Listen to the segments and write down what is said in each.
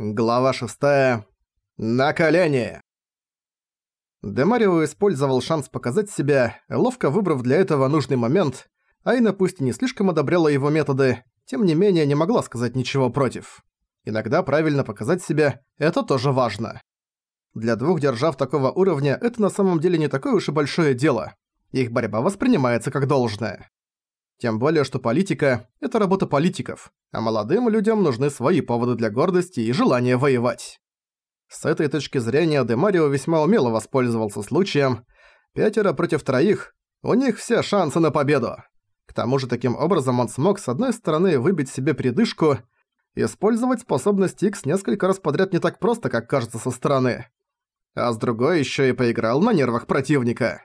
Глава 6. На колени! Демарио использовал шанс показать себя, ловко выбрав для этого нужный момент. Айна пусть и не слишком одобряла его методы, тем не менее не могла сказать ничего против. Иногда правильно показать себя – это тоже важно. Для двух держав такого уровня это на самом деле не такое уж и большое дело. Их борьба воспринимается как должное. Тем более, что политика – это работа политиков, а молодым людям нужны свои поводы для гордости и желания воевать. С этой точки зрения Демарио весьма умело воспользовался случаем. Пятеро против троих – у них все шансы на победу. К тому же таким образом он смог с одной стороны выбить себе передышку, использовать способность X несколько раз подряд не так просто, как кажется со стороны. А с другой еще и поиграл на нервах противника.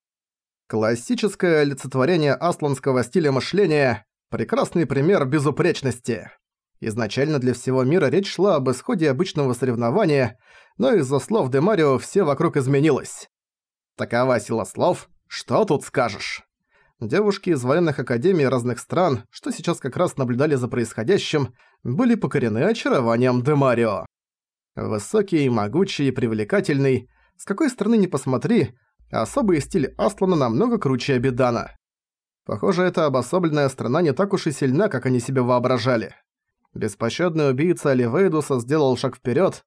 Классическое олицетворение асланского стиля мышления – прекрасный пример безупречности. Изначально для всего мира речь шла об исходе обычного соревнования, но из-за слов Демарио все вокруг изменилось. Такова сила слов, что тут скажешь. Девушки из военных академий разных стран, что сейчас как раз наблюдали за происходящим, были покорены очарованием Демарио. Высокий, могучий привлекательный, с какой стороны ни посмотри, особый стиль Аслана намного круче Абидана. Похоже, эта обособленная страна не так уж и сильна, как они себе воображали. Беспощадный убийца Оливейдуса сделал шаг вперед.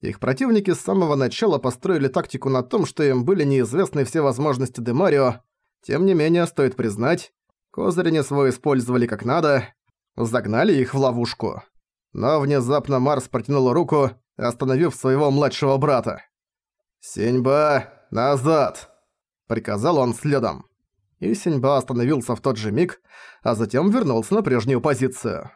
Их противники с самого начала построили тактику на том, что им были неизвестны все возможности Демарио. Тем не менее, стоит признать, козырь не свой использовали как надо, загнали их в ловушку. Но внезапно Марс протянул руку, остановив своего младшего брата. «Синьба, назад!» Приказал он следом. И Синьба остановился в тот же миг, а затем вернулся на прежнюю позицию.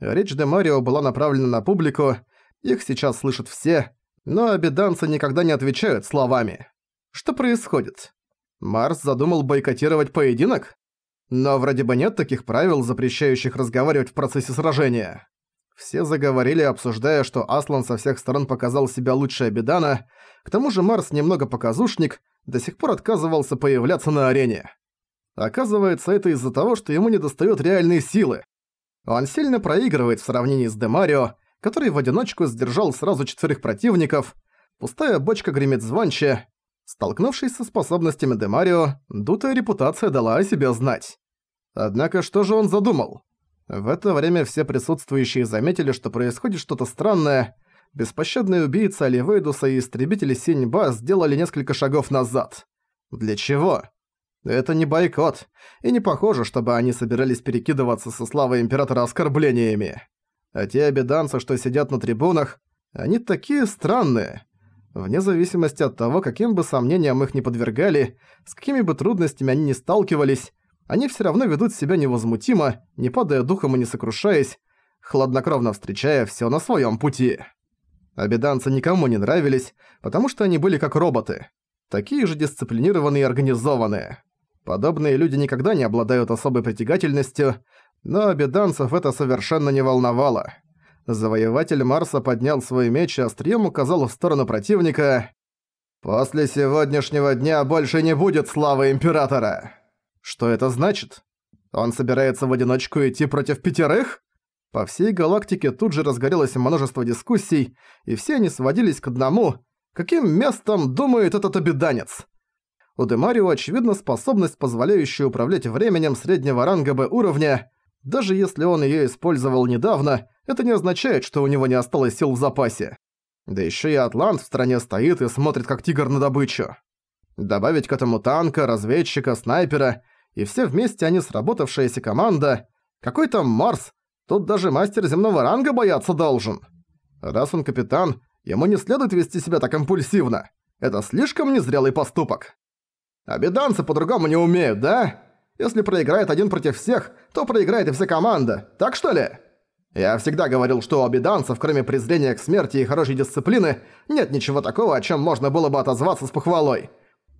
Речь де Марио была направлена на публику, их сейчас слышат все, но обеданцы никогда не отвечают словами. Что происходит? Марс задумал бойкотировать поединок? Но вроде бы нет таких правил, запрещающих разговаривать в процессе сражения. Все заговорили, обсуждая, что Аслан со всех сторон показал себя лучше Абидана, к тому же Марс немного показушник, до сих пор отказывался появляться на арене. Оказывается, это из-за того, что ему недостает реальной силы. Он сильно проигрывает в сравнении с Демарио, который в одиночку сдержал сразу четверых противников, пустая бочка гремит звонче. Столкнувшись со способностями Демарио, дутая репутация дала о себе знать. Однако что же он задумал? В это время все присутствующие заметили, что происходит что-то странное, беспощадные убийцы Оливейдуса и истребители Синьба сделали несколько шагов назад. Для чего? Это не бойкот, и не похоже, чтобы они собирались перекидываться со славой Императора оскорблениями. А те обеданцы, что сидят на трибунах, они такие странные. Вне зависимости от того, каким бы сомнениям их не подвергали, с какими бы трудностями они не сталкивались, они все равно ведут себя невозмутимо, не падая духом и не сокрушаясь, хладнокровно встречая все на своем пути. Обеданцы никому не нравились, потому что они были как роботы. Такие же дисциплинированные и организованные. Подобные люди никогда не обладают особой притягательностью, но обеданцев это совершенно не волновало. Завоеватель Марса поднял свой меч и острием указал в сторону противника. «После сегодняшнего дня больше не будет славы Императора!» Что это значит? Он собирается в одиночку идти против пятерых? По всей галактике тут же разгорелось множество дискуссий, и все они сводились к одному. Каким местом думает этот обеданец? У Демарио очевидна способность, позволяющая управлять временем среднего ранга Б уровня. Даже если он её использовал недавно, это не означает, что у него не осталось сил в запасе. Да ещё и Атлант в стране стоит и смотрит как тигр на добычу. Добавить к этому танка, разведчика, снайпера, и все вместе они сработавшаяся команда. Какой там Марс, Тут даже мастер земного ранга бояться должен. Раз он капитан, ему не следует вести себя так импульсивно. Это слишком незрелый поступок. Обеданцы по-другому не умеют, да? Если проиграет один против всех, то проиграет и вся команда. Так что ли? Я всегда говорил, что у обеданцев, кроме презрения к смерти и хорошей дисциплины, нет ничего такого, о чем можно было бы отозваться с похвалой.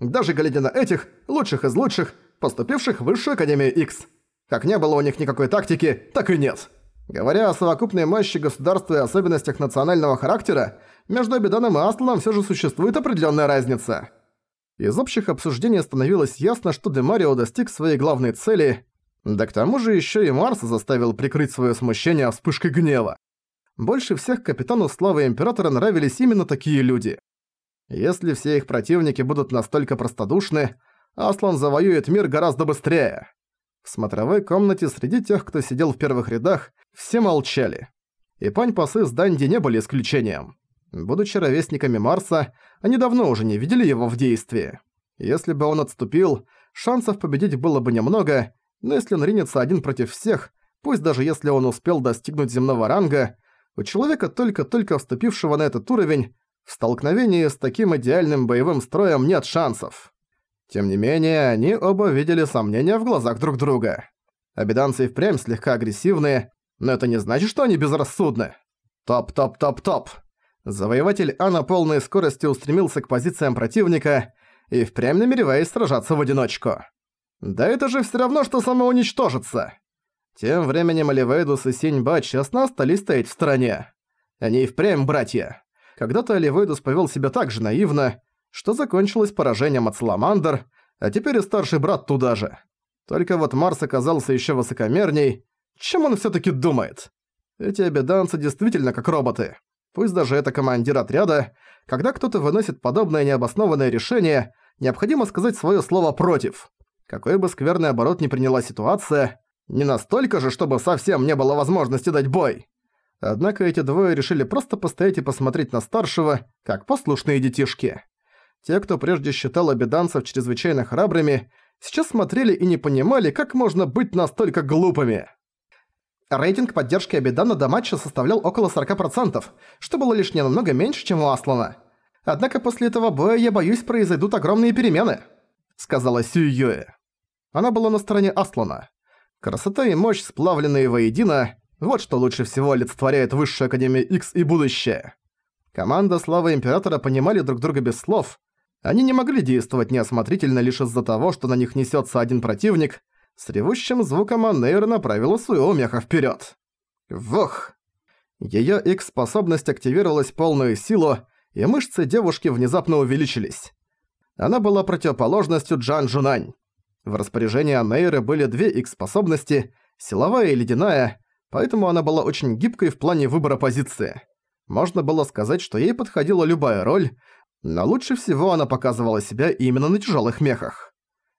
Даже глядя на этих, лучших из лучших, поступивших в Высшую Академию X. Как не было у них никакой тактики, так и нет. Говоря о совокупной мощи государства и особенностях национального характера, между Абиданом и Асланом все же существует определенная разница. Из общих обсуждений становилось ясно, что Демарио достиг своей главной цели, да к тому же еще и Марс заставил прикрыть свое смущение вспышкой гнева. Больше всех капитану Славы Императора нравились именно такие люди. Если все их противники будут настолько простодушны, Аслан завоюет мир гораздо быстрее. В смотровой комнате среди тех, кто сидел в первых рядах, все молчали. И пань-пасы с Данди не были исключением. Будучи ровесниками Марса, они давно уже не видели его в действии. Если бы он отступил, шансов победить было бы немного, но если он ринется один против всех, пусть даже если он успел достигнуть земного ранга, у человека, только-только вступившего на этот уровень, в столкновении с таким идеальным боевым строем нет шансов. Тем не менее, они оба видели сомнения в глазах друг друга. Обиданцы и впрямь слегка агрессивные, но это не значит, что они безрассудны. Топ-топ-топ-топ. Завоеватель А на полной скорости устремился к позициям противника и впрямь намереваясь сражаться в одиночку. Да это же всё равно, что самоуничтожиться. Тем временем Оливейдус и Синьба честно остались стоять в стороне. Они и впрямь братья. Когда-то Оливейдус повел себя так же наивно, что закончилось поражением от Саламандр, а теперь и старший брат туда же. Только вот Марс оказался еще высокомерней. Чем он все таки думает? Эти обеданцы действительно как роботы. Пусть даже это командир отряда, когда кто-то выносит подобное необоснованное решение, необходимо сказать свое слово «против». Какой бы скверный оборот ни приняла ситуация, не настолько же, чтобы совсем не было возможности дать бой. Однако эти двое решили просто постоять и посмотреть на старшего, как послушные детишки. Те, кто прежде считал обеданцев чрезвычайно храбрыми, сейчас смотрели и не понимали, как можно быть настолько глупыми. Рейтинг поддержки Абидана до матча составлял около 40%, что было лишь немного меньше, чем у Аслана. Однако после этого боя, я боюсь, произойдут огромные перемены», — сказала Сююэ. Она была на стороне Аслана. Красота и мощь, сплавленные воедино, вот что лучше всего олицетворяет Высшую Академию X и будущее. Команда Славы Императора понимали друг друга без слов. Они не могли действовать неосмотрительно лишь из-за того, что на них несется один противник. С ревущим звуком Анейр направила своего меха вперед. Вох! Её X-способность активировалась в полную силу, и мышцы девушки внезапно увеличились. Она была противоположностью Джан Жунань. В распоряжении Анейры были две их способности – силовая и ледяная, поэтому она была очень гибкой в плане выбора позиции. Можно было сказать, что ей подходила любая роль, но лучше всего она показывала себя именно на тяжелых мехах.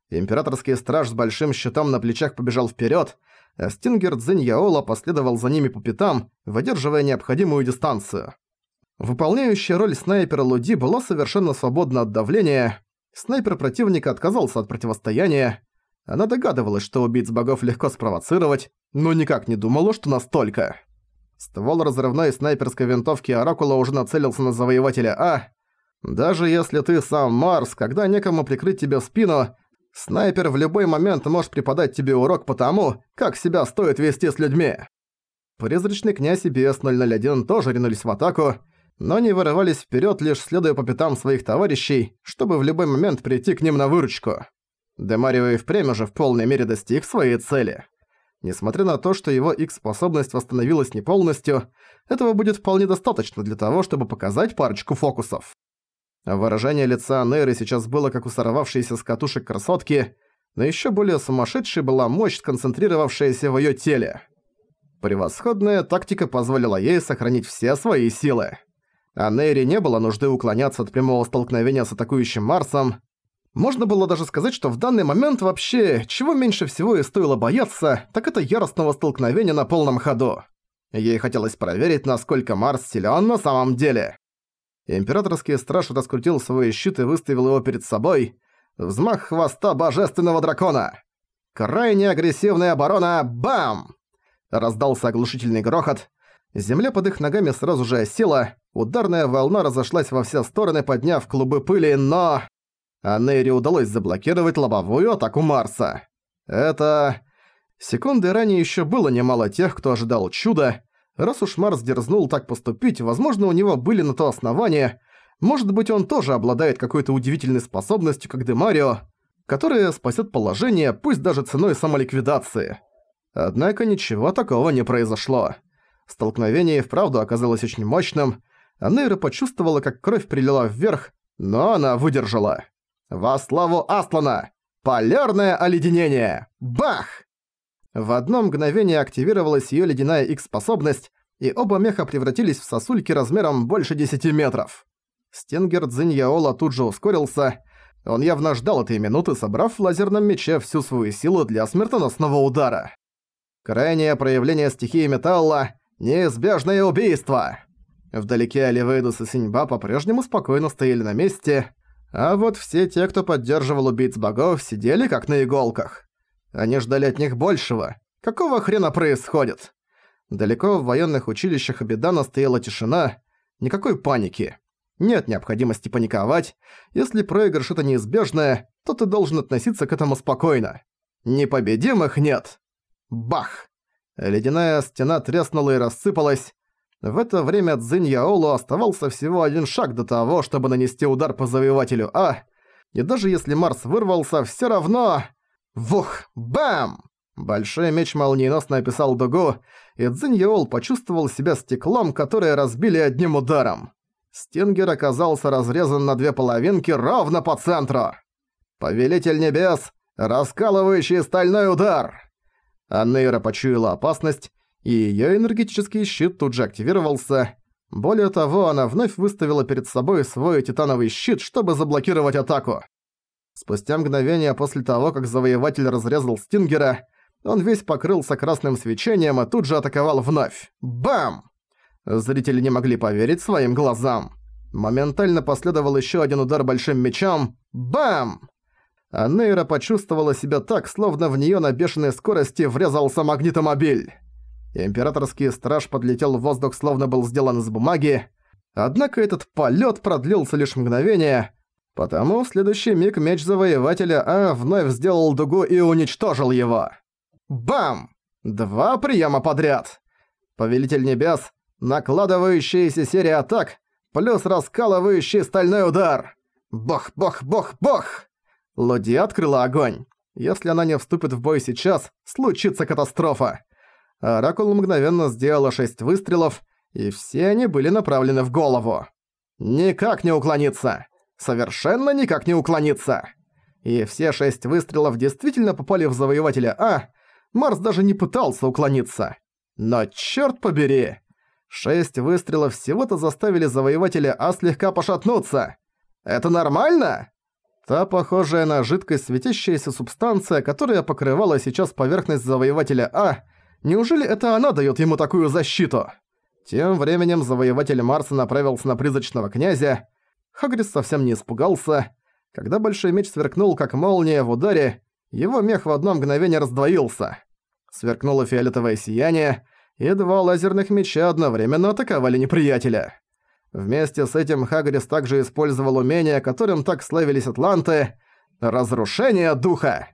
Императорский страж с большим щитом на плечах побежал вперед, а Стингер Цзинь Яола последовал за ними по пятам, выдерживая необходимую дистанцию. Выполняющая роль снайпера Луди была совершенно свободна от давления, Снайпер противника отказался от противостояния. Она догадывалась, что убийц богов легко спровоцировать, но никак не думала, что настолько. Ствол разрывной снайперской винтовки Оракула уже нацелился на завоевателя А. Даже если ты сам Марс, когда некому прикрыть тебе спину, снайпер в любой момент может преподать тебе урок по тому, как себя стоит вести с людьми. Призрачный князь и BS-001 тоже ринулись в атаку, но они вырывались вперед, лишь следуя по пятам своих товарищей, чтобы в любой момент прийти к ним на выручку. Демарио и впрямь уже в полной мере достиг своей цели. Несмотря на то, что его X-способность восстановилась не полностью, этого будет вполне достаточно для того, чтобы показать парочку фокусов. Выражение лица Нейры сейчас было как у сорвавшейся с катушек красотки, но еще более сумасшедшей была мощь, сконцентрировавшаяся в ее теле. Превосходная тактика позволила ей сохранить все свои силы а Нейре не было нужды уклоняться от прямого столкновения с атакующим Марсом. Можно было даже сказать, что в данный момент вообще, чего меньше всего и стоило бояться, так это яростного столкновения на полном ходу. Ей хотелось проверить, насколько Марс силен на самом деле. Императорский страж раскрутил свой щит и выставил его перед собой. Взмах хвоста божественного дракона. Крайне агрессивная оборона «Бам!» Раздался оглушительный грохот. Земля под их ногами сразу же осела, Ударная волна разошлась во все стороны, подняв клубы пыли, но... А Нейре удалось заблокировать лобовую атаку Марса. Это... Секунды ранее еще было немало тех, кто ожидал чуда. Раз уж Марс дерзнул так поступить, возможно, у него были на то основания. Может быть, он тоже обладает какой-то удивительной способностью, как Демарио, которая спасет положение, пусть даже ценой самоликвидации. Однако ничего такого не произошло. Столкновение вправду оказалось очень мощным, а Нейра почувствовала, как кровь прилила вверх, но она выдержала. «Во славу Аслана! Полярное оледенение! Бах!» В одно мгновение активировалась её ледяная X-способность, и оба меха превратились в сосульки размером больше 10 метров. Стенгер Цзиньяола тут же ускорился. Он явно ждал этой минуты, собрав в лазерном мече всю свою силу для смертоносного удара. Крайнее проявление стихии металла – неизбежное убийство. Вдалеке Оливейдус и Синьба по-прежнему спокойно стояли на месте, а вот все те, кто поддерживал убийц богов, сидели как на иголках. Они ждали от них большего. Какого хрена происходит? Далеко в военных училищах Абидана стояла тишина, никакой паники. Нет необходимости паниковать. Если проигрыш это неизбежное, то ты должен относиться к этому спокойно. Непобедимых нет. Бах! Ледяная стена треснула и рассыпалась. В это время Цзинь Яолу оставался всего один шаг до того, чтобы нанести удар по завоевателю А, и даже если Марс вырвался, всё равно... Вух! Бам! Большой меч молниеносно описал дугу, и Цзинь почувствовал себя стеклом, которое разбили одним ударом. Стингер оказался разрезан на две половинки ровно по центру. Повелитель небес, раскалывающий стальной удар. Аннейра почуяла опасность, и её энергетический щит тут же активировался. Более того, она вновь выставила перед собой свой титановый щит, чтобы заблокировать атаку. Спустя мгновение после того, как завоеватель разрезал Стингера, он весь покрылся красным свечением и тут же атаковал вновь. Бам! Зрители не могли поверить своим глазам. Моментально последовал еще один удар большим мечом. Бам! А Нейра почувствовала себя так, словно в нее на бешеной скорости врезался магнитомобиль. Императорский страж подлетел в воздух, словно был сделан из бумаги. Однако этот полет продлился лишь мгновение, потому в следующий миг меч завоевателя А вновь сделал дугу и уничтожил его. Бам! Два приема подряд. Повелитель небес накладывающаяся серия атак, плюс раскалывающий стальной удар. Бох-бох-бох-бох! Лоди открыла огонь. Если она не вступит в бой сейчас, случится катастрофа. Оракул мгновенно сделала шесть выстрелов, и все они были направлены в голову. Никак не уклониться. Совершенно никак не уклониться. И все шесть выстрелов действительно попали в завоевателя А, Марс даже не пытался уклониться. Но чёрт побери, Шесть выстрелов всего-то заставили завоевателя А слегка пошатнуться. Это нормально? Та похожая на жидкость светящаяся субстанция, которая покрывала сейчас поверхность завоевателя А, неужели это она даёт ему такую защиту? Тем временем завоеватель Марса направился на призрачного князя. Хагрис совсем не испугался. Когда большой меч сверкнул, как молния в ударе, его мех в одно мгновение раздвоился. Сверкнуло фиолетовое сияние, и два лазерных меча одновременно атаковали неприятеля. Вместе с этим Хагрис также использовал умение, которым так славились атланты — «Разрушение духа».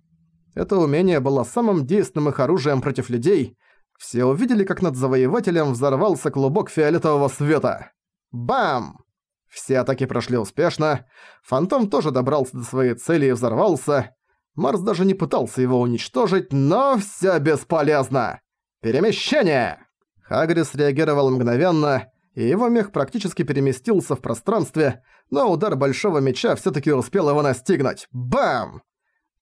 Это умение было самым действенным их оружием против людей. Все увидели, как над завоевателем взорвался клубок фиолетового света. Бам! Все атаки прошли успешно. Фантом тоже добрался до своей цели и взорвался. Марс даже не пытался его уничтожить, но всё бесполезно. «Перемещение!» Хагрис реагировал мгновенно, и его мех практически переместился в пространстве, но удар большого меча всё-таки успел его настигнуть. Бам!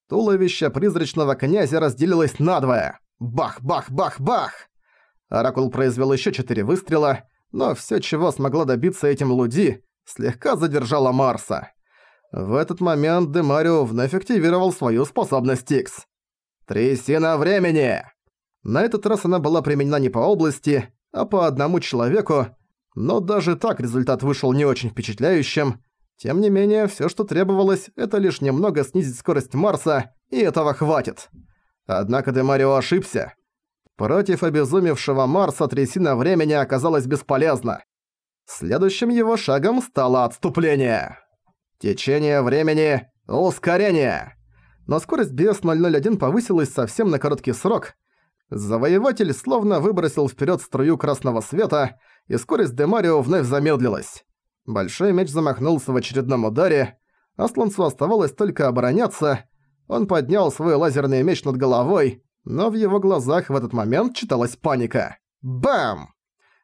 Туловище призрачного князя разделилось надвое. Бах-бах-бах-бах! Оракул произвел ещё четыре выстрела, но всё, чего смогла добиться этим Луди, слегка задержала Марса. В этот момент Демарио вновь активировал свою способность Икс. «Трясина времени!» На этот раз она была применена не по области, а по одному человеку, но даже так результат вышел не очень впечатляющим. Тем не менее, всё, что требовалось, это лишь немного снизить скорость Марса, и этого хватит. Однако Демарио ошибся. Против обезумевшего Марса трясина времени оказалась бесполезна. Следующим его шагом стало отступление. Течение времени – ускорение. Но скорость BS-001 повысилась совсем на короткий срок, Завоеватель словно выбросил вперед струю красного света, и скорость Демарио вновь замедлилась. Большой меч замахнулся в очередном ударе, Асланцу оставалось только обороняться. Он поднял свой лазерный меч над головой, но в его глазах в этот момент читалась паника. Бам!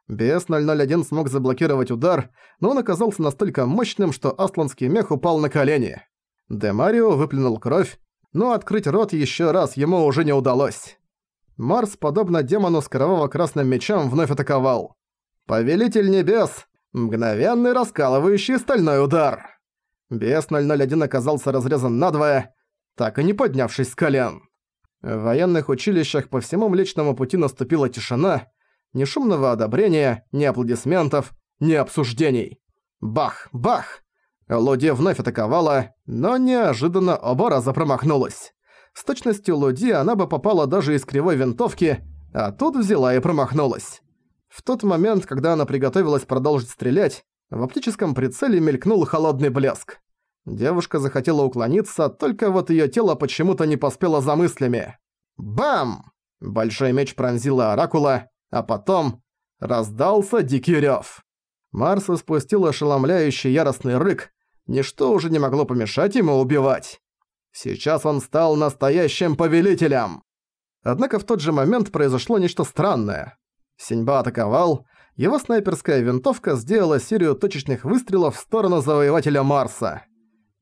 БС-001 смог заблокировать удар, но он оказался настолько мощным, что асланский мех упал на колени. Демарио выплюнул кровь, но открыть рот еще раз ему уже не удалось. Марс, подобно демону с кроваво-красным мечом, вновь атаковал. Повелитель небес! Мгновенный раскалывающий стальной удар! Бес 001 оказался разрезан надвое, так и не поднявшись с колен. В военных училищах по всему Млечному Пути наступила тишина, ни шумного одобрения, ни аплодисментов, ни обсуждений. Бах! Бах! Луди вновь атаковала, но неожиданно оба раза промахнулась. С точностью Луди она бы попала даже из кривой винтовки, а тут взяла и промахнулась. В тот момент, когда она приготовилась продолжить стрелять, в оптическом прицеле мелькнул холодный блеск. Девушка захотела уклониться, только вот её тело почему-то не поспело за мыслями. Бам! Большой меч пронзила Оракула, а потом раздался дикий рёв. Марс испустил ошеломляющий яростный рык, ничто уже не могло помешать ему убивать. Сейчас он стал настоящим повелителем. Однако в тот же момент произошло нечто странное. Синьба атаковал, его снайперская винтовка сделала серию точечных выстрелов в сторону завоевателя Марса.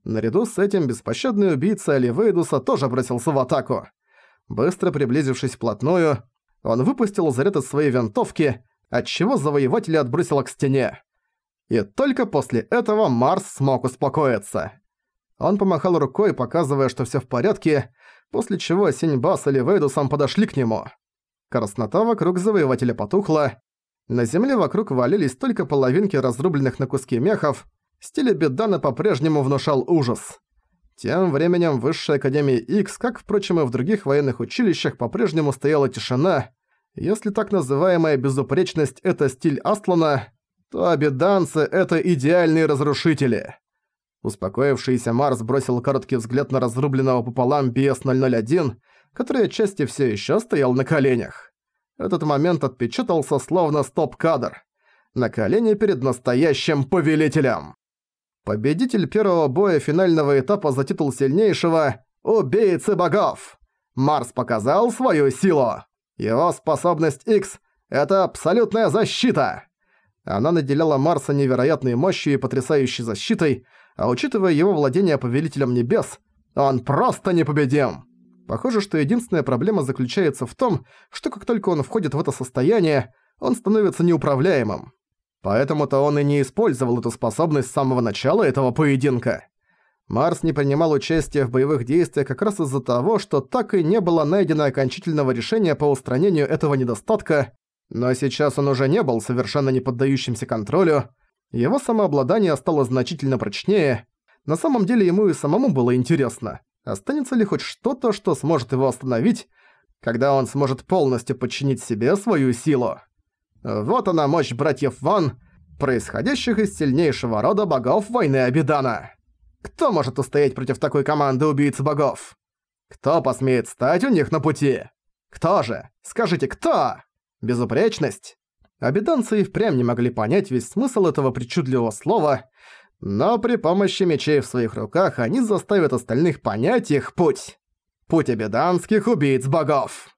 Наряду с этим беспощадный убийца Оливейдуса тоже бросился в атаку. Быстро приблизившись вплотную, он выпустил заряд из своей винтовки, отчего завоевателя отбросило к стене. И только после этого Марс смог успокоиться. Он помахал рукой, показывая, что всё в порядке, после чего Синьба с Оливейдусом подошли к нему. Краснота вокруг завоевателя потухла, на земле вокруг валились только половинки разрубленных на куски мехов, стиль Беддана по-прежнему внушал ужас. Тем временем в Высшей Академии X, как, впрочем, и в других военных училищах, по-прежнему стояла тишина. Если так называемая безупречность – это стиль Астлана, то обеданцы – это идеальные разрушители. Успокоившийся Марс бросил короткий взгляд на разрубленного пополам BS-001, который отчасти все еще стоял на коленях. Этот момент отпечатался словно стоп-кадр. На колени перед настоящим повелителем. Победитель первого боя финального этапа за титул сильнейшего – Убийцы богов! Марс показал свою силу. Его способность X – это абсолютная защита. Она наделяла Марса невероятной мощью и потрясающей защитой, а учитывая его владение Повелителем Небес, он просто непобедим. Похоже, что единственная проблема заключается в том, что как только он входит в это состояние, он становится неуправляемым. Поэтому-то он и не использовал эту способность с самого начала этого поединка. Марс не принимал участия в боевых действиях как раз из-за того, что так и не было найдено окончательного решения по устранению этого недостатка, но сейчас он уже не был совершенно не поддающимся контролю, его самообладание стало значительно прочнее. На самом деле ему и самому было интересно, останется ли хоть что-то, что сможет его остановить, когда он сможет полностью подчинить себе свою силу. Вот она мощь братьев Ван, происходящих из сильнейшего рода богов войны Абидана. Кто может устоять против такой команды убийц богов? Кто посмеет стать у них на пути? Кто же? Скажите, кто? Безупречность? Обиданцы и впрямь не могли понять весь смысл этого причудливого слова, но при помощи мечей в своих руках они заставят остальных понять их путь. Путь обиданских убийц богов.